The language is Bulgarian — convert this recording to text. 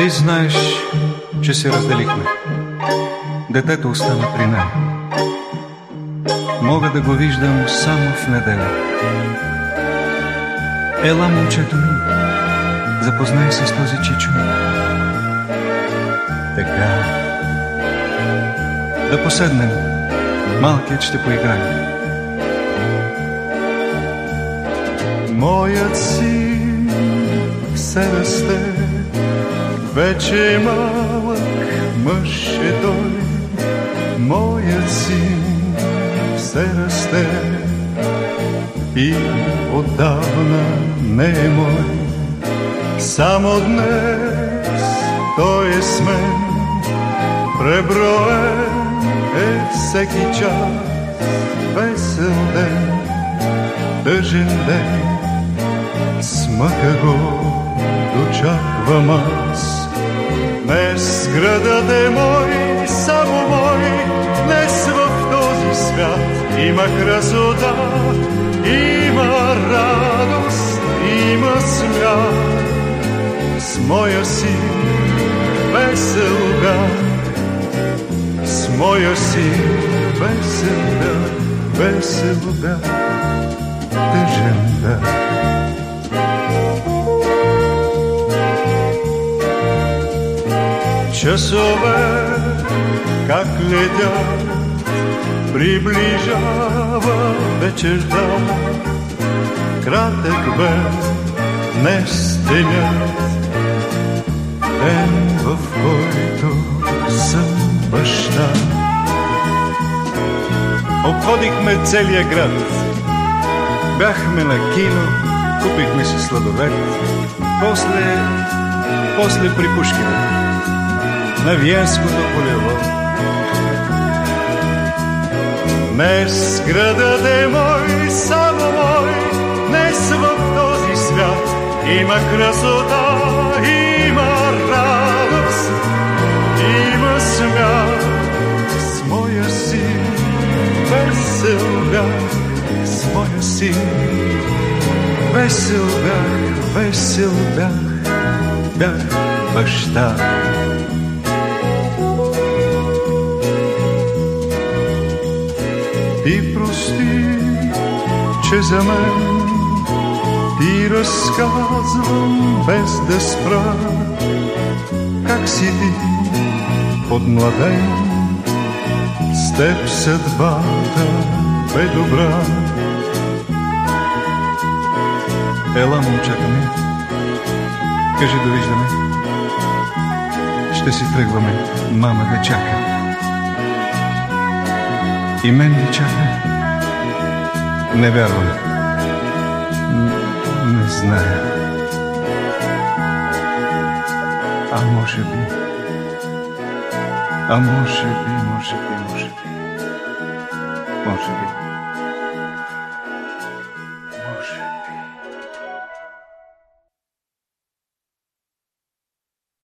Ти знаеш, че се разделихме. Детето остана при мен. Мога да го виждам само в неделя. Ела, момчето ми, запознай се с този чичо. Така. Да поседнем. Малкият ще поиграе. Моят син все расте, вече е малък мъж е той. Моят син все расте и отдавна не е мой. Само днес той е с мен, преброен е всеки час, весел ден, тъжен ден, смъка го дочаквам аз. Днес градът е мой, само мой, днес в този свят има красота, има радост, има смях. С моя си весел бях, с моя си весел бях, весел бях, тъжен бях. Часове, как летят, приближава вечерта. Кратък бе днес денят, ден в който съм баща. Обходихме целия град. Бяхме на кино, купихме си сладолет. После, после при Пушкина. На Виенското полево. Днес градът е мой, само мой, днес в този свят има красота, има радост, има смях. С моя си весел бях, с моя си весел бях, весел бях, бях баща. Ти прости, че за мен ти разказвам без да спра как си ти подмладен, с теб съдбата бе добра. Ела, момчета ми. Кажи довиждане. Ще си тръгваме. Мама да чака. И мен ли чака? Не вярвам. Н- Не зная. А може би. А може би, може би, може би. Може би.